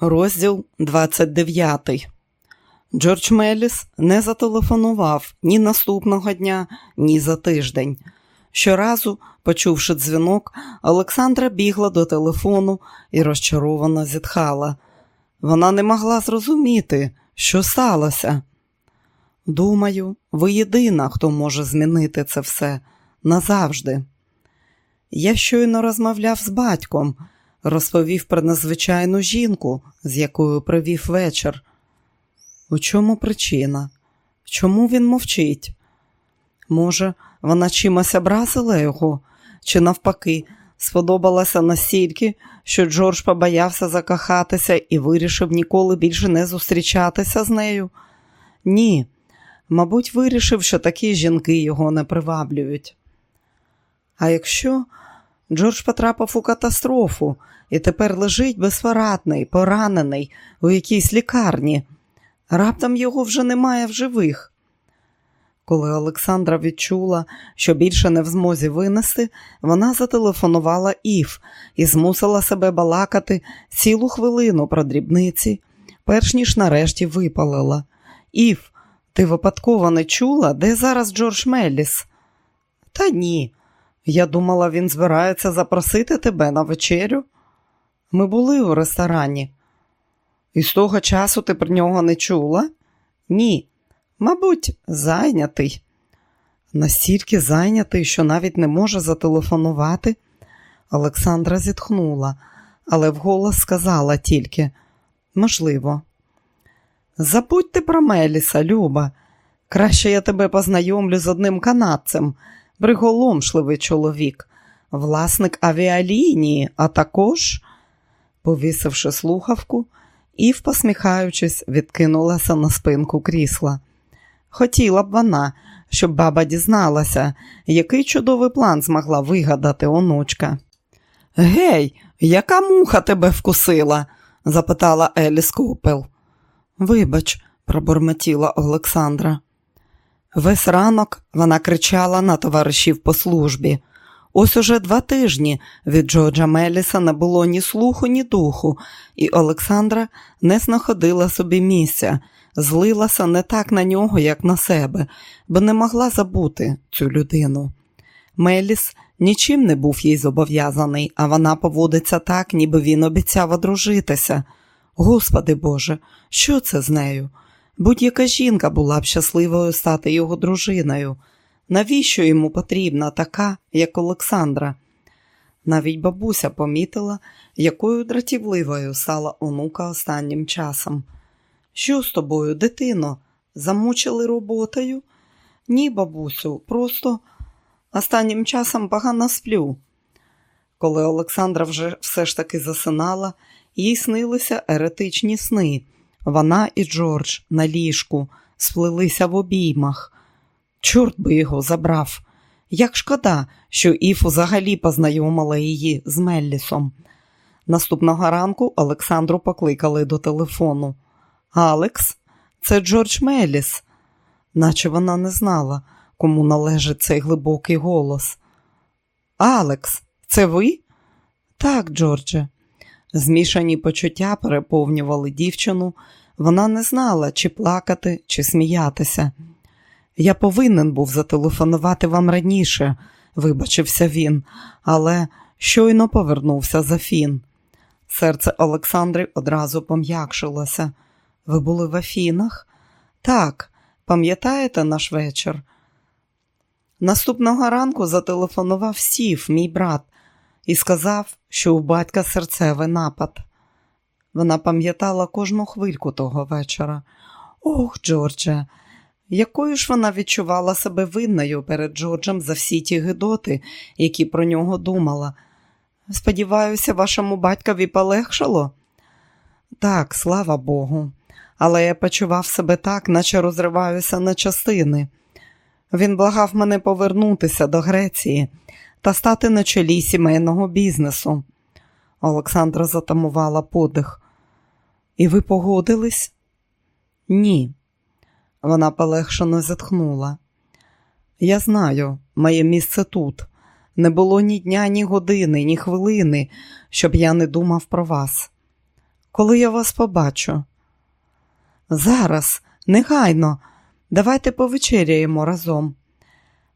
Розділ 29. Джордж Меліс не зателефонував ні наступного дня, ні за тиждень. Щоразу, почувши дзвінок, Олександра бігла до телефону і розчаровано зітхала. Вона не могла зрозуміти, що сталося. Думаю, ви єдина, хто може змінити це все назавжди. Я щойно розмовляв з батьком розповів про незвичайну жінку, з якою провів вечір. У чому причина? Чому він мовчить? Може, вона чимось образила його, чи навпаки, сподобалася настільки, що Джордж побоявся закохатися і вирішив ніколи більше не зустрічатися з нею? Ні, мабуть, вирішив, що такі жінки його не приваблюють. А якщо Джордж потрапив у катастрофу і тепер лежить безпорадний, поранений у якійсь лікарні. Раптом його вже немає в живих. Коли Олександра відчула, що більше не в змозі винести, вона зателефонувала Ів і змусила себе балакати цілу хвилину про дрібниці, перш ніж нарешті випалила. Ів, ти випадково не чула, де зараз Джордж Мелліс? Та ні. Я думала, він збирається запросити тебе на вечерю. Ми були у ресторані. І з того часу ти про нього не чула? Ні, мабуть, зайнятий. Настільки зайнятий, що навіть не може зателефонувати. Олександра зітхнула, але вголос сказала тільки можливо. Забудьте про Меліса, Люба. Краще я тебе познайомлю з одним канадцем, приголомшливий чоловік, власник авіалінії, а також повісивши слухавку, Ів, посміхаючись, відкинулася на спинку крісла. Хотіла б вона, щоб баба дізналася, який чудовий план змогла вигадати онучка. Гей, яка муха тебе вкусила? запитала Еліс Купел. Вибач, пробормотіла Олександра. Весь ранок вона кричала на товаришів по службі. Ось уже два тижні від Джорджа Меліса не було ні слуху, ні духу, і Олександра не знаходила собі місця, злилася не так на нього, як на себе, бо не могла забути цю людину. Меліс нічим не був їй зобов'язаний, а вона поводиться так, ніби він обіцяв одружитися. Господи Боже, що це з нею? Будь-яка жінка була б щасливою стати його дружиною. Навіщо йому потрібна така, як Олександра? Навіть бабуся помітила, якою дратівливою стала онука останнім часом. Що з тобою, дитино? Замучили роботою? Ні, бабусю, просто останнім часом погано сплю. Коли Олександра вже все ж таки засинала, їй снилися еретичні сни. Вона і Джордж на ліжку сплелися в обіймах. Чорт би його забрав. Як шкода, що Іф взагалі познайомила її з Меллісом. Наступного ранку Олександру покликали до телефону. Алекс, це Джордж Мелліс, наче вона не знала, кому належить цей глибокий голос. Алекс, це ви? Так, Джордже. Змішані почуття переповнювали дівчину. Вона не знала, чи плакати, чи сміятися. Я повинен був зателефонувати вам раніше, вибачився він, але щойно повернувся за фін. Серце Олександри одразу пом'якшилося. Ви були в Афінах? Так, пам'ятаєте наш вечір? Наступного ранку зателефонував Сів, мій брат, і сказав, що у батька серцевий напад. Вона пам'ятала кожну хвильку того вечора. Ох, Джордже, якою ж вона відчувала себе винною перед Джорджем за всі ті гидоти, які про нього думала. Сподіваюся, вашому батькові полегшало? Так, слава Богу, але я почував себе так, наче розриваюся на частини. Він благав мене повернутися до Греції та стати на чолі сімейного бізнесу. Олександра затамувала подих. І ви погодились? Ні. Вона полегшено зітхнула. Я знаю, моє місце тут. Не було ні дня, ні години, ні хвилини, щоб я не думав про вас. коли я вас побачу? Зараз, негайно, давайте повечеряємо разом.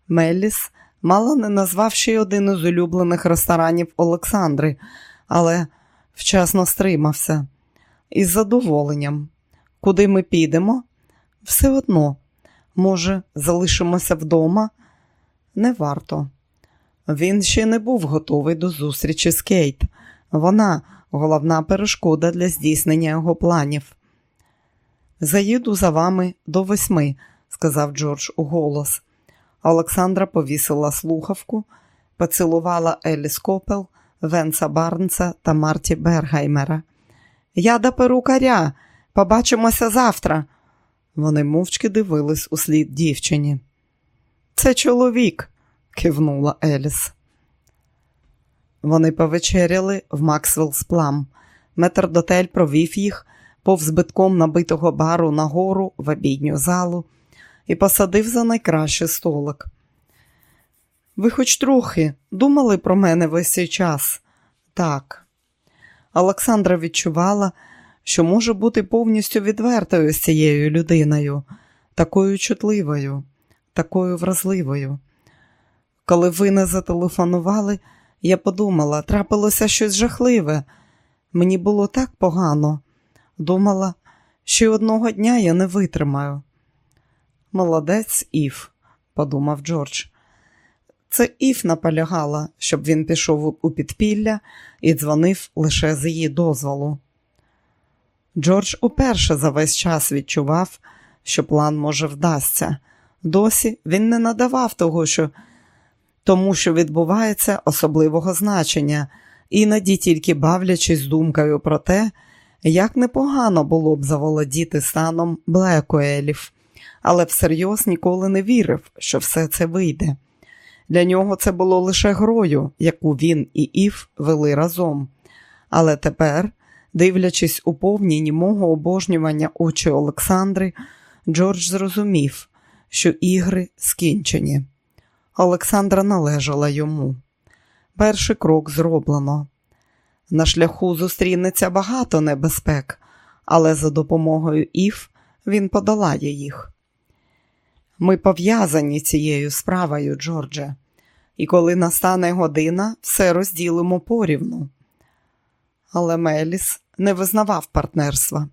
Мелліс мало не назвав ще один із улюблених ресторанів Олександри, але вчасно стримався. Із задоволенням. Куди ми підемо? Все одно, може, залишимося вдома? Не варто. Він ще не був готовий до зустрічі з Кейт. Вона головна перешкода для здійснення його планів. Заїду за вами до восьми, сказав Джордж у голос. Олександра повісила слухавку, поцілувала Еліс Копел, Венса Барнса та Марті Бергаймера. Я до перукаря, побачимося завтра. Вони мовчки дивились у слід дівчині. Це чоловік, кивнула Еліс. Вони повечеряли в Максвеллс Плам. Метрдотель провів їх повз битком набитого бару нагору в обідню залу і посадив за найкращий столик. Ви хоч трохи думали про мене весь цей час? Так. Олександра відчувала, що може бути повністю відвертою з цією людиною, такою чутливою, такою вразливою. Коли ви не зателефонували, я подумала, трапилося щось жахливе. Мені було так погано. Думала, що одного дня я не витримаю. Молодець Ів, подумав Джордж. Це Ів наполягала, щоб він пішов у підпілля і дзвонив лише з її дозволу. Джордж уперше за весь час відчував, що план може вдасться. Досі він не надавав того, що тому, що відбувається особливого значення, іноді тільки бавлячись думкою про те, як непогано було б заволодіти станом Блекуелів, але всерйоз ніколи не вірив, що все це вийде. Для нього це було лише грою, яку він і Ів вели разом. Але тепер, дивлячись у повні німого обожнювання очі Олександри, Джордж зрозумів, що ігри скінчені. Олександра належала йому. Перший крок зроблено. На шляху зустрінеться багато небезпек, але за допомогою Ів він подолає їх. Ми пов'язані цією справою, Джордже, і коли настане година, все розділимо порівну. Але Меліс не визнавав партнерства.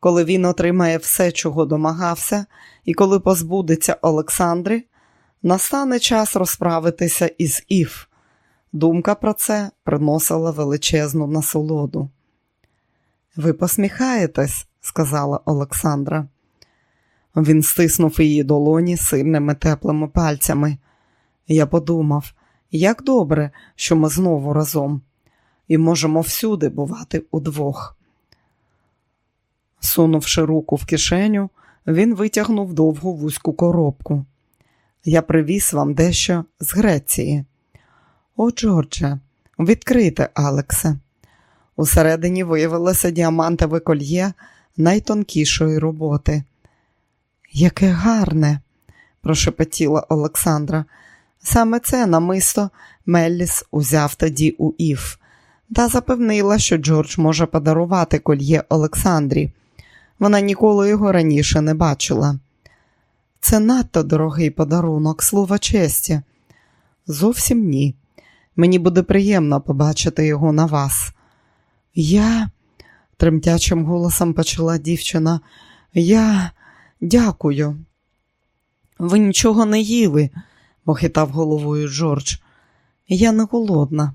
Коли він отримає все, чого домагався, і коли позбудеться Олександри, настане час розправитися із Ів. Думка про це приносила величезну насолоду. Ви посміхаєтесь, сказала Олександра. Він стиснув її долоні сильними теплими пальцями. Я подумав, як добре, що ми знову разом, і можемо всюди бувати удвох. Сунувши руку в кишеню, він витягнув довгу вузьку коробку. Я привіз вам дещо з Греції. О, Джордже, відкрите, Алексе. Усередині виявилося діамантове кольє найтонкішої роботи. Яке гарне, прошепотіла Олександра. Саме це намисто Мелліс узяв тоді у Ів та запевнила, що Джордж може подарувати кольє Олександрі. Вона ніколи його раніше не бачила. Це надто дорогий подарунок, слова честі. Зовсім ні. Мені буде приємно побачити його на вас. Я, тремтячим голосом почала дівчина, я дякую. Ви нічого не їли, похитав головою Джордж. Я не голодна.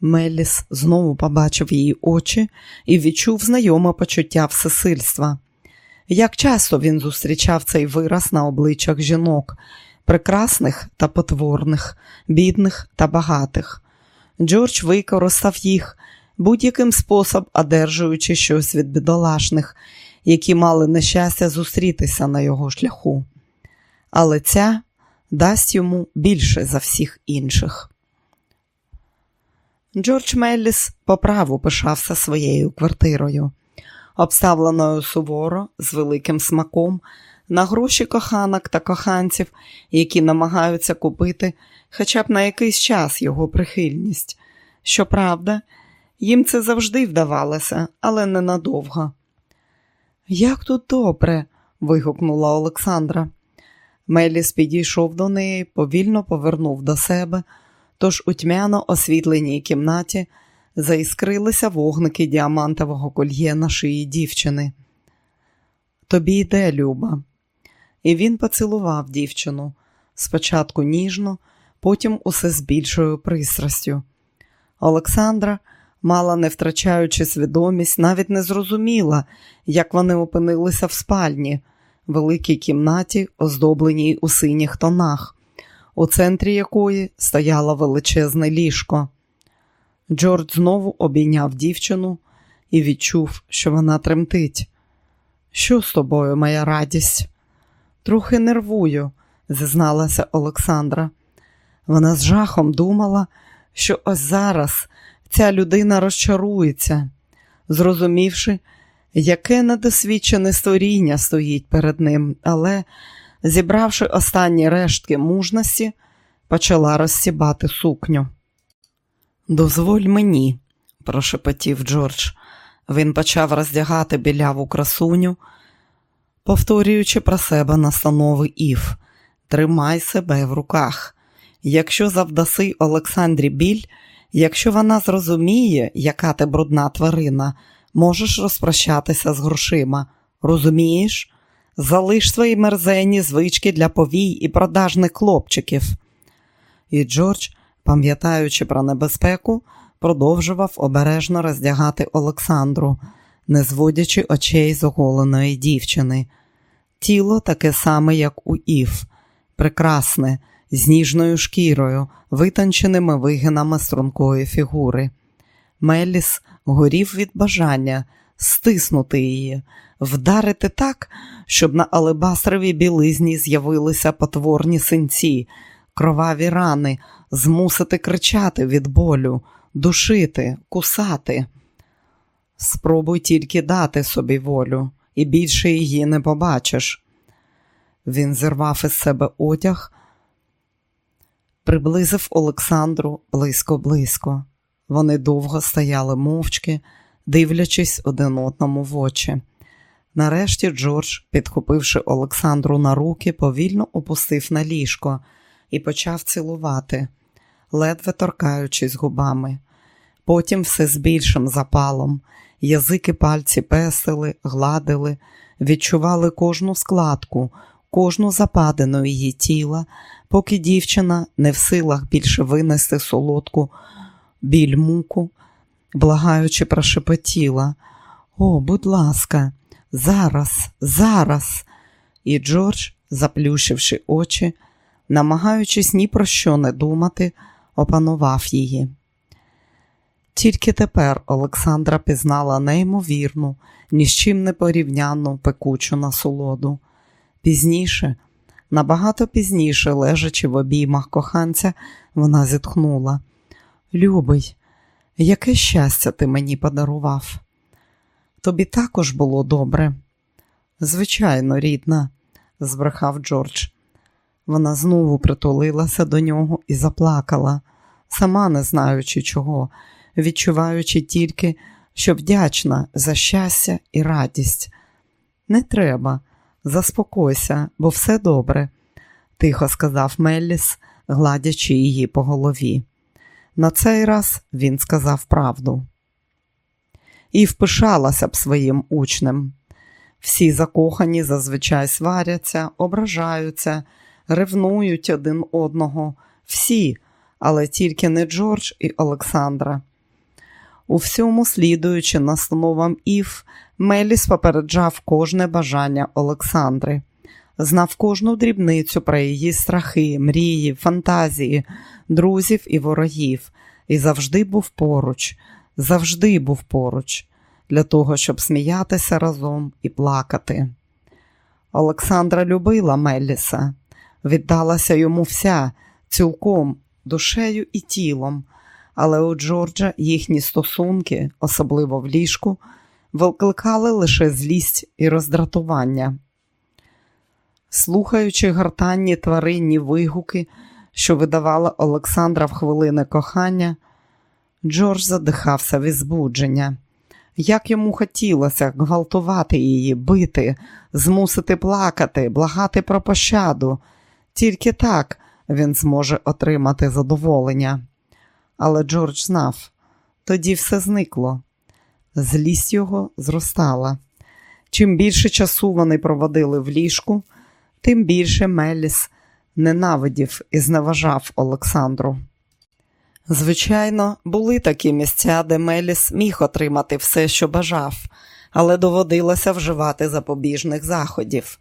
Меліс знову побачив її очі і відчув знайоме почуття всесильства. Як часто він зустрічав цей вираз на обличчях жінок, прекрасних та потворних, бідних та багатих. Джордж використав їх будь-яким способ, одержуючи щось від бідолашних, які мали нещастя зустрітися на його шляху. Але ця дасть йому більше за всіх інших. Джордж Мелліс по праву пишався своєю квартирою, обставленою суворо з великим смаком на гроші коханок та коханців, які намагаються купити хоча б на якийсь час його прихильність. Щоправда, Їм це завжди вдавалося, але ненадовго. Як тут добре, вигукнула Олександра. Меліс підійшов до неї, повільно повернув до себе, тож у тьмяно освітленій кімнаті заіскрилися вогники діамантового кольє на шиї дівчини. Тобі йде, Люба. І він поцілував дівчину спочатку ніжно, потім усе з більшою пристрастю. Олександра, мала не втрачаючи свідомість, навіть не зрозуміла, як вони опинилися в спальні, великій кімнаті, оздобленій у синіх тонах, у центрі якої стояло величезне ліжко. Джордж знову обійняв дівчину і відчув, що вона тремтить. Що з тобою, моя радість? Трохи нервую, зізналася Олександра. Вона з жахом думала, що ось зараз ця людина розчарується, зрозумівши, яке недосвідчене створіння стоїть перед ним, але, зібравши останні рештки мужності, почала розсібати сукню. Дозволь мені, прошепотів Джордж. Він почав роздягати біляву красуню, повторюючи про себе настанови Ів. Тримай себе в руках. Якщо завдаси Олександрі біль, якщо вона зрозуміє, яка ти брудна тварина, можеш розпрощатися з грошима. Розумієш? Залиш свої мерзенні звички для повій і продажних хлопчиків. І Джордж, пам'ятаючи про небезпеку, продовжував обережно роздягати Олександру, не зводячи очей з оголеної дівчини. Тіло таке саме, як у Ів, прекрасне, з ніжною шкірою, витонченими вигинами стрункої фігури. Меліс горів від бажання стиснути її, вдарити так, щоб на алебастровій білизні з'явилися потворні синці, кроваві рани, змусити кричати від болю, душити, кусати. Спробуй тільки дати собі волю, і більше її не побачиш. Він зірвав із себе одяг, приблизив Олександру близько-близько. Вони довго стояли мовчки, дивлячись один одному в очі. Нарешті Джордж, підхопивши Олександру на руки, повільно опустив на ліжко і почав цілувати, ледве торкаючись губами. Потім все з більшим запалом. Язики пальці песили, гладили, відчували кожну складку, кожну западину її тіла, поки дівчина не в силах більше винести солодку біль муку, благаючи прошепотіла. О, будь ласка, зараз, зараз. І Джордж, заплющивши очі, намагаючись ні про що не думати, опанував її. Тільки тепер Олександра пізнала неймовірну, ні з чим не порівняну пекучу насолоду. Пізніше, набагато пізніше, лежачи в обіймах коханця, вона зітхнула. Любий, яке щастя ти мені подарував? Тобі також було добре. Звичайно, рідна, збрехав Джордж. Вона знову притулилася до нього і заплакала, сама не знаючи чого, відчуваючи тільки, що вдячна за щастя і радість. Не треба, заспокойся, бо все добре, тихо сказав Мелліс, гладячи її по голові. На цей раз він сказав правду. І впишалася б своїм учнем. Всі закохані зазвичай сваряться, ображаються, ревнують один одного, всі, але тільки не Джордж і Олександра. У всьому, слідуючи настановам Ів, Меліс попереджав кожне бажання Олександри, знав кожну дрібницю про її страхи, мрії, фантазії, друзів і ворогів, і завжди був поруч, завжди був поруч, для того, щоб сміятися разом і плакати. Олександра любила Меліса, віддалася йому вся, цілком, душею і тілом, але у Джорджа їхні стосунки, особливо в ліжку, викликали лише злість і роздратування. Слухаючи гортанні тваринні вигуки, що видавала Олександра в хвилини кохання, Джордж задихався від збудження. Як йому хотілося гвалтувати її, бити, змусити плакати, благати про пощаду. Тільки так він зможе отримати задоволення. Але Джордж знав, тоді все зникло. Злість його зростала. Чим більше часу вони проводили в ліжку, тим більше Меліс ненавидів і зневажав Олександру. Звичайно, були такі місця, де Меліс міг отримати все, що бажав, але доводилося вживати запобіжних заходів.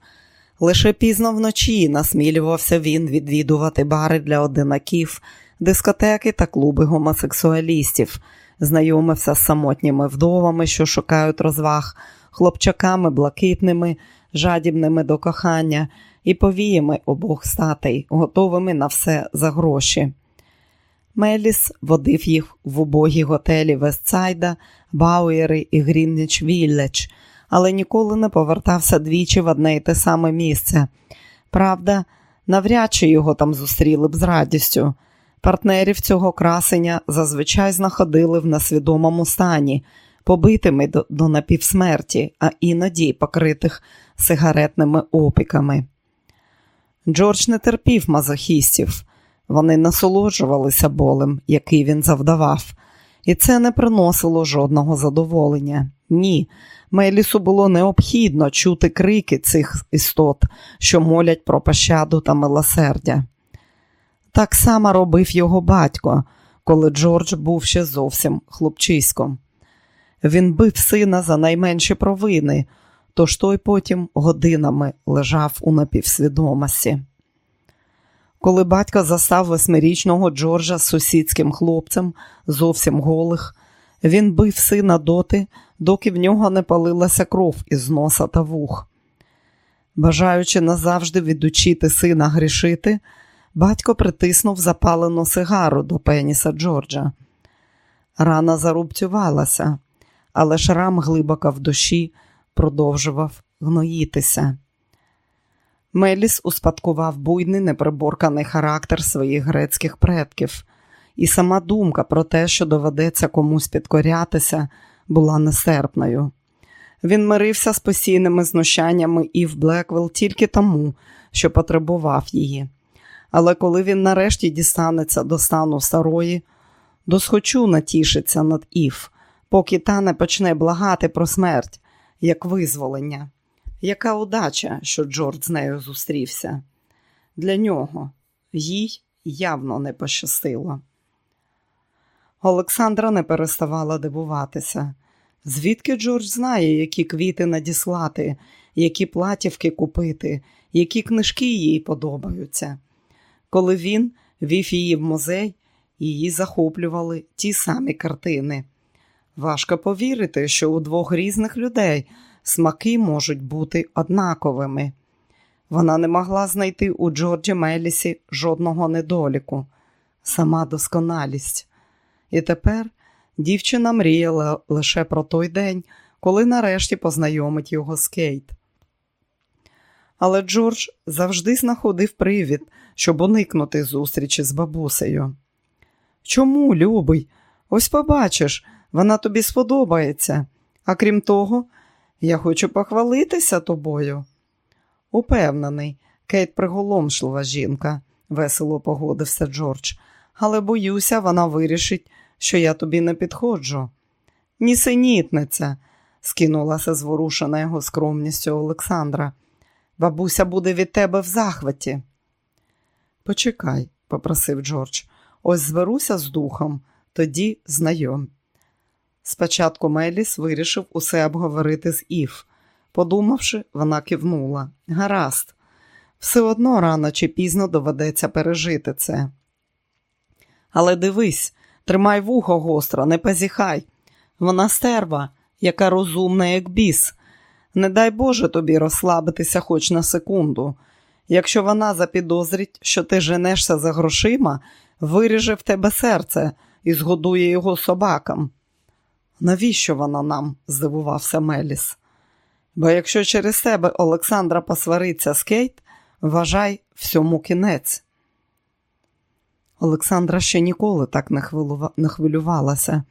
Лише пізно вночі насмілювався він відвідувати бари для одинаків, дискотеки та клуби гомосексуалістів, знайомився з самотніми вдовами, що шукають розваг, хлопчаками блакитними, жадібними до кохання і повіями обох статей, готовими на все за гроші. Меліс водив їх в убогі готелі Вестсайда, Бауєри і Грінніч Вілледж, але ніколи не повертався двічі в одне й те саме місце. Правда, навряд чи його там зустріли б з радістю. Партнерів цього красення зазвичай знаходили в несвідомому стані, побитими до, до напівсмерті, а іноді покритих сигаретними опіками. Джордж не терпів мазохістів. Вони насолоджувалися болем, який він завдавав, і це не приносило жодного задоволення. Ні, Мелісу було необхідно чути крики цих істот, що молять про пощаду та милосердя. Так само робив його батько, коли Джордж був ще зовсім хлопчиськом. Він бив сина за найменші провини, тож той потім годинами лежав у напівсвідомості. Коли батько застав восьмирічного Джорджа з сусідським хлопцем, зовсім голих, він бив сина доти, доки в нього не палилася кров із носа та вух. Бажаючи назавжди відучити сина грішити, батько притиснув запалену сигару до пеніса Джорджа. Рана зарубцювалася, але шрам глибоко в душі продовжував гноїтися. Меліс успадкував буйний неприборканий характер своїх грецьких предків, і сама думка про те, що доведеться комусь підкорятися, була нестерпною. Він мирився з постійними знущаннями Ів Блеквелл тільки тому, що потребував її. Але коли він нарешті дістанеться до стану старої, досхочу натішиться над Ів, поки та не почне благати про смерть, як визволення. Яка удача, що Джордж з нею зустрівся. Для нього їй явно не пощастило. Олександра не переставала дивуватися. Звідки Джордж знає, які квіти надіслати, які платівки купити, які книжки їй подобаються. Коли він вів її в музей, її захоплювали ті самі картини. Важко повірити, що у двох різних людей смаки можуть бути однаковими. Вона не могла знайти у Джорджі Мелісі жодного недоліку, сама досконалість. І тепер дівчина мріяла лише про той день, коли нарешті познайомить його з Кейт. Але Джордж завжди знаходив привід, щоб уникнути зустрічі з бабусею. Чому, любий? Ось побачиш, вона тобі сподобається. А крім того, я хочу похвалитися тобою. Упевнений, Кейт приголомшлива жінка, весело погодився Джордж, але боюся, вона вирішить, що я тобі не підходжу. Нісенітниця, скинулася зворушена його скромністю Олександра. Бабуся буде від тебе в захваті. Почекай, попросив Джордж, ось зберуся з духом, тоді знайом. Спочатку Меліс вирішив усе обговорити з Ів. Подумавши, вона кивнула. Гаразд, все одно рано чи пізно доведеться пережити це. Але дивись, тримай вухо гостро, не позіхай. Вона стерва, яка розумна, як біс. Не дай Боже тобі розслабитися хоч на секунду. Якщо вона запідозрить, що ти женешся за грошима, виріже в тебе серце і згодує його собакам. Навіщо вона нам? здивувався Меліс. Бо якщо через тебе Олександра посвариться з Кейт, вважай всьому кінець. Олександра ще ніколи так не хвилювалася.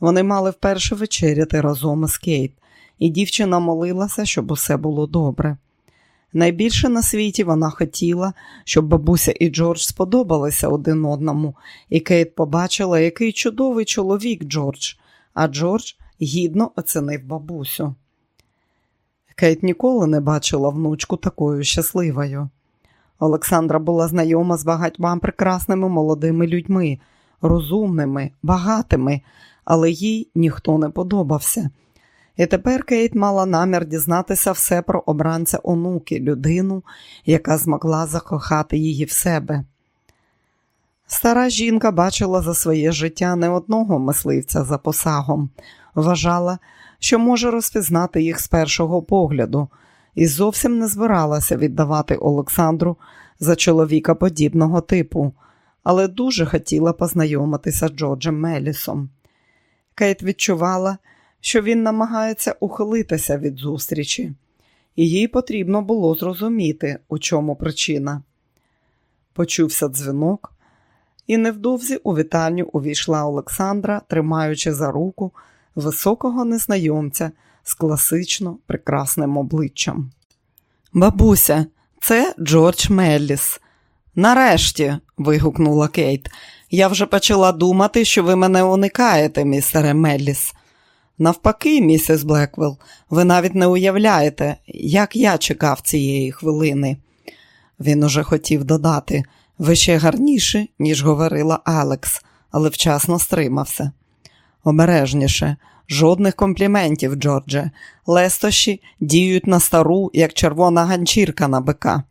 Вони мали вперше вечеряти разом із Кейт, і дівчина молилася, щоб усе було добре. Найбільше на світі вона хотіла, щоб бабуся і Джордж сподобалися один одному, і Кейт побачила, який чудовий чоловік Джордж, а Джордж гідно оцінив бабусю. Кейт ніколи не бачила внучку такою щасливою. Олександра була знайома з багатьма прекрасними молодими людьми, розумними, багатими, але їй ніхто не подобався. І тепер Кейт мала намір дізнатися все про обранця онуки, людину, яка змогла закохати її в себе. Стара жінка бачила за своє життя не одного мисливця за посагом, вважала, що може розпізнати їх з першого погляду, і зовсім не збиралася віддавати Олександру за чоловіка подібного типу, але дуже хотіла познайомитися з Джорджем Мелісом. Кейт відчувала, що він намагається ухилитися від зустрічі, і їй потрібно було зрозуміти, у чому причина. Почувся дзвінок, і невдовзі у вітальню увійшла Олександра, тримаючи за руку високого незнайомця з класично прекрасним обличчям. Бабуся, це Джордж Мелліс. Нарешті, вигукнула Кейт, я вже почала думати, що ви мене уникаєте, містере Мелліс. Навпаки, місіс Блеквелл, ви навіть не уявляєте, як я чекав цієї хвилини. Він уже хотів додати ви ще гарніші, ніж говорила Алекс, але вчасно стримався. Обережніше, жодних компліментів, Джордже. Лестощі діють на стару, як червона ганчірка на бика.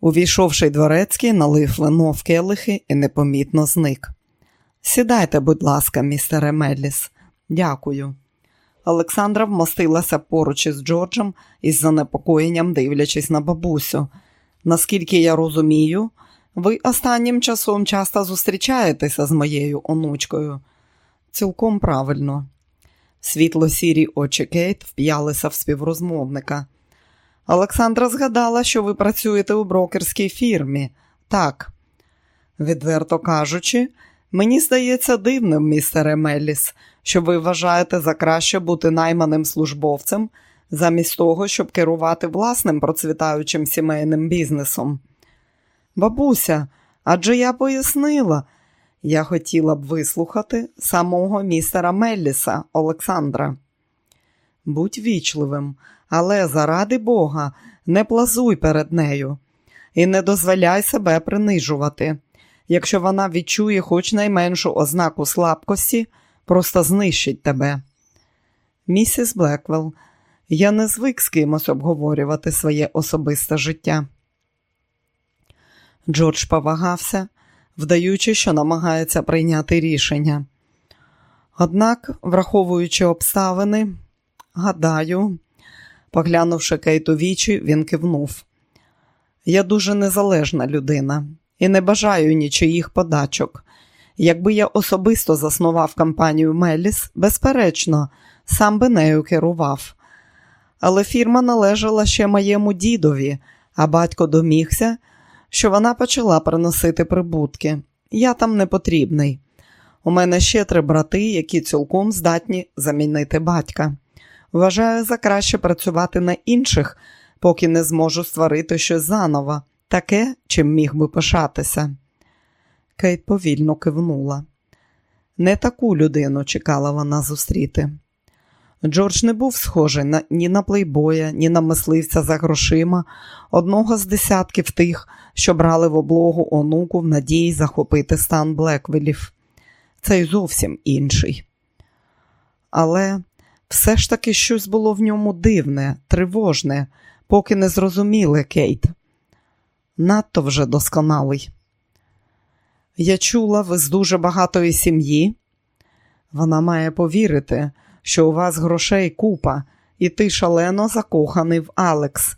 Увійшовши дворецький, налив вино в келихи і непомітно зник. Сідайте, будь ласка, містере Мелліс. Дякую. Олександра вмостилася поруч із Джорджем із занепокоєнням дивлячись на бабусю. Наскільки я розумію, ви останнім часом часто зустрічаєтеся з моєю онучкою. Цілком правильно. Світло сірі очі Кейт вп'ялися в співрозмовника. Олександра згадала, що ви працюєте у брокерській фірмі. Так, відверто кажучи, мені здається дивним, містере Мелліс, що ви вважаєте за краще бути найманим службовцем, замість того, щоб керувати власним процвітаючим сімейним бізнесом. Бабуся, адже я пояснила, я хотіла б вислухати самого містера Мелліса Олександра. Будь вічливим, але заради Бога, не плазуй перед нею і не дозволяй себе принижувати. Якщо вона відчує хоч найменшу ознаку слабкості, просто знищить тебе. Місіс Блеквелл, я не звик з кимось обговорювати своє особисте життя. Джордж повагався, вдаючи, що намагається прийняти рішення. Однак, враховуючи обставини, гадаю, поглянувши Кейту вічі, він кивнув. Я дуже незалежна людина і не бажаю нічиїх подачок. Якби я особисто заснував компанію Меліс, безперечно, сам би нею керував. Але фірма належала ще моєму дідові, а батько домігся, що вона почала приносити прибутки. Я там не потрібний. У мене ще три брати, які цілком здатні замінити батька. Вважаю за краще працювати на інших, поки не зможу створити щось заново, таке, чим міг би пишатися. Кейт повільно кивнула. Не таку людину чекала вона зустріти. Джордж не був схожий на, ні на плейбоя, ні на мисливця за грошима, одного з десятків тих, що брали в облогу онуку в надії захопити стан Блеквелів. Цей зовсім інший. Але все ж таки щось було в ньому дивне, тривожне, поки не зрозуміли Кейт. Надто вже досконалий. Я чула, ви з дуже багатої сім'ї. Вона має повірити, що у вас грошей купа, і ти шалено закоханий в Алекс.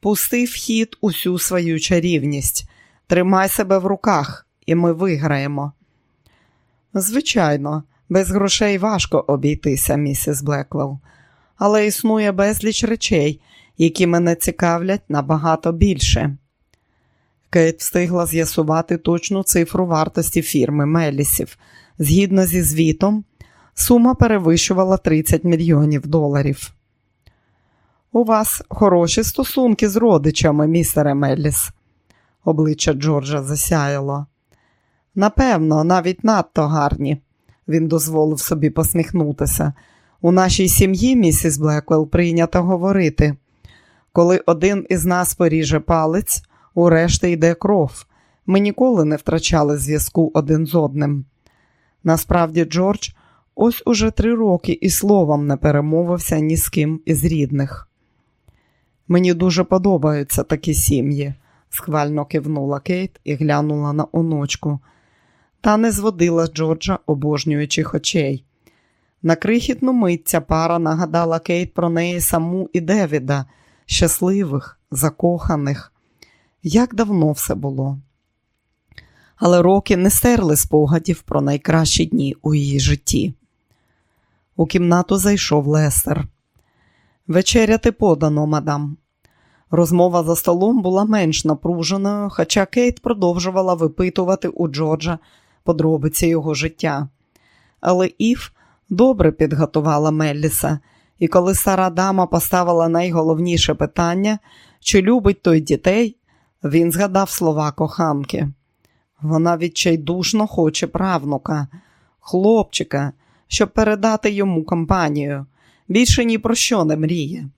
Пусти в хід усю свою чарівність, тримай себе в руках, і ми виграємо. Звичайно, без грошей важко обійтися, місіс Блеквелл, але існує безліч речей, які мене цікавлять набагато більше. Кейт встигла з'ясувати точну цифру вартості фірми Мелісів. Згідно зі звітом, сума перевищувала 30 мільйонів доларів. У вас хороші стосунки з родичами, містере Меліс. Обличчя Джорджа засяяло. Напевно, навіть надто гарні, він дозволив собі посміхнутися. У нашій сім'ї, місіс Блеквелл, прийнято говорити. Коли один із нас поріже палець, у решти йде кров. Ми ніколи не втрачали зв'язку один з одним. Насправді, Джордж ось уже три роки і словом не перемовився ні з ким із рідних. Мені дуже подобаються такі сім'ї, схвально кивнула Кейт і глянула на оночку, та не зводила Джорджа обожнюючих очей. На крихітну мить ця пара нагадала Кейт про неї саму і Девіда, щасливих, закоханих. Як давно все було. Але роки не стерли спогадів про найкращі дні у її житті. У кімнату зайшов Лестер. Вечеряти подано, мадам. Розмова за столом була менш напруженою, хоча Кейт продовжувала випитувати у Джорджа подробиці його життя. Але Ів добре підготувала Мелліса, і коли стара дама поставила найголовніше питання, чи любить той дітей, він згадав слова коханки. Вона відчайдушно хоче правнука, хлопчика, щоб передати йому компанію. Більше ні про що не мріє.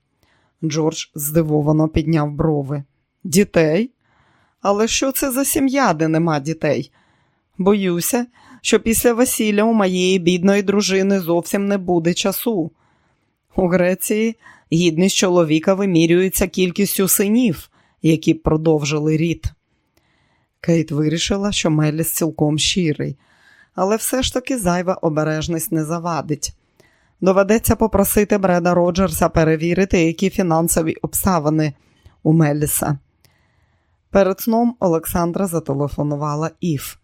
Джордж здивовано підняв брови. Дітей? Але що це за сім'я, де нема дітей? Боюся, що після весілля у моєї бідної дружини зовсім не буде часу. У Греції гідність чоловіка вимірюється кількістю синів, які продовжили рід. Кейт вирішила, що Меліс цілком щирий, але все ж таки зайва обережність не завадить. Доведеться попросити Бреда Роджерса перевірити, які фінансові обставини у Меліса. Перед сном Олександра зателефонувала Ів.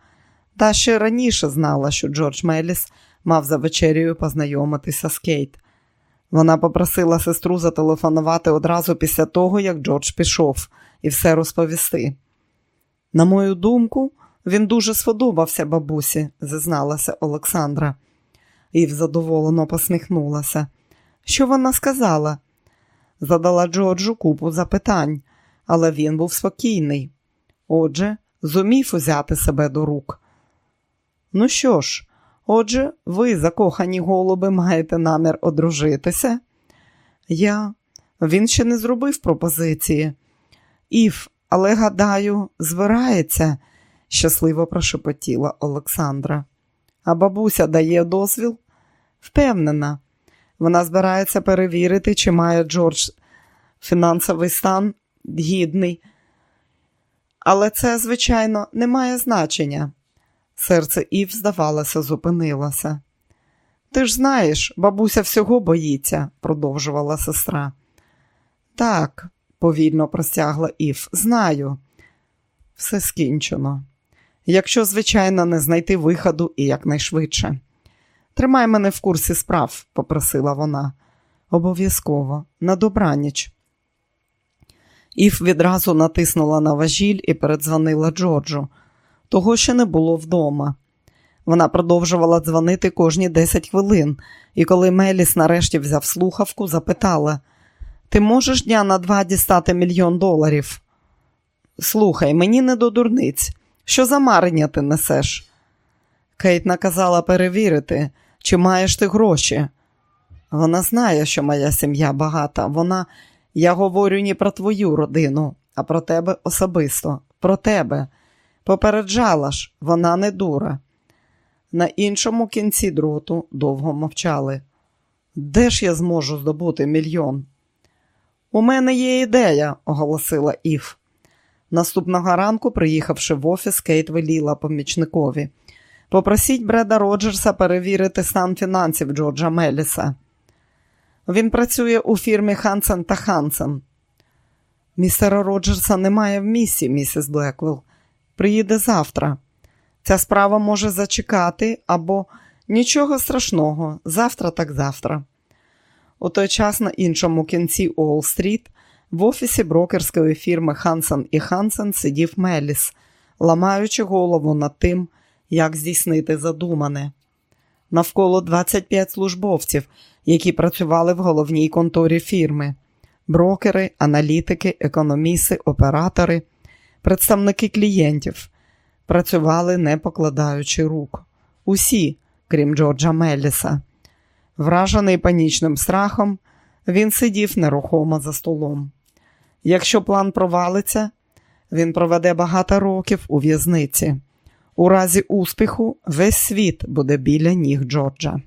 Та ще раніше знала, що Джордж Меліс мав за вечерю познайомитися з Кейт. Вона попросила сестру зателефонувати одразу після того, як Джордж пішов, і все розповісти. На мою думку, він дуже сподобався бабусі, зізналася Олександра. Ів задоволено посміхнулася. Що вона сказала? Задала Джорджу купу запитань, але він був спокійний. Отже, зумів узяти себе до рук. Ну що ж, отже, ви, закохані голуби, маєте намір одружитися? Я. Він ще не зробив пропозиції. Ів, але, гадаю, збирається, щасливо прошепотіла Олександра. А бабуся дає дозвіл? Впевнена, вона збирається перевірити, чи має Джордж фінансовий стан гідний. Але це, звичайно, не має значення. Серце Ів, здавалося, зупинилося. Ти ж знаєш, бабуся всього боїться, продовжувала сестра. Так, повільно простягла Ів, знаю, все скінчено. Якщо, звичайно, не знайти виходу і якнайшвидше. Тримай мене в курсі справ, попросила вона. Обов'язково, на добраніч. Ів відразу натиснула на важіль і передзвонила Джорджу. Того ще не було вдома. Вона продовжувала дзвонити кожні 10 хвилин, і коли Меліс нарешті взяв слухавку, запитала: Ти можеш дня на два дістати мільйон доларів? Слухай, мені не до дурниць. Що за марення ти несеш? Кейт наказала перевірити, чи маєш ти гроші. Вона знає, що моя сім'я багата. Вона, я говорю не про твою родину, а про тебе особисто, про тебе. Попереджала ж, вона не дура. На іншому кінці дроту довго мовчали. Де ж я зможу здобути мільйон? У мене є ідея, оголосила Ів. Наступного ранку, приїхавши в офіс, Кейт веліла помічникові. Попросіть Бреда Роджерса перевірити стан фінансів Джорджа Меліса. Він працює у фірмі Хансен та Хансен. Містера Роджерса немає в місті, місіс Блеквелл. Приїде завтра. Ця справа може зачекати або нічого страшного, завтра так завтра. У той час на іншому кінці Уолл-стріт В офісі брокерської фірми Хансен і Хансен сидів Меліс, ламаючи голову над тим, як здійснити задумане. Навколо 25 службовців, які працювали в головній конторі фірми: брокери, аналітики, економіси, оператори, представники клієнтів працювали не покладаючи рук. Усі, крім Джорджа Мелліса. Вражений панічним страхом, він сидів нерухомо за столом. Якщо план провалиться, він проведе багато років у в'язниці. У разі успіху весь світ буде біля ніг Джорджа.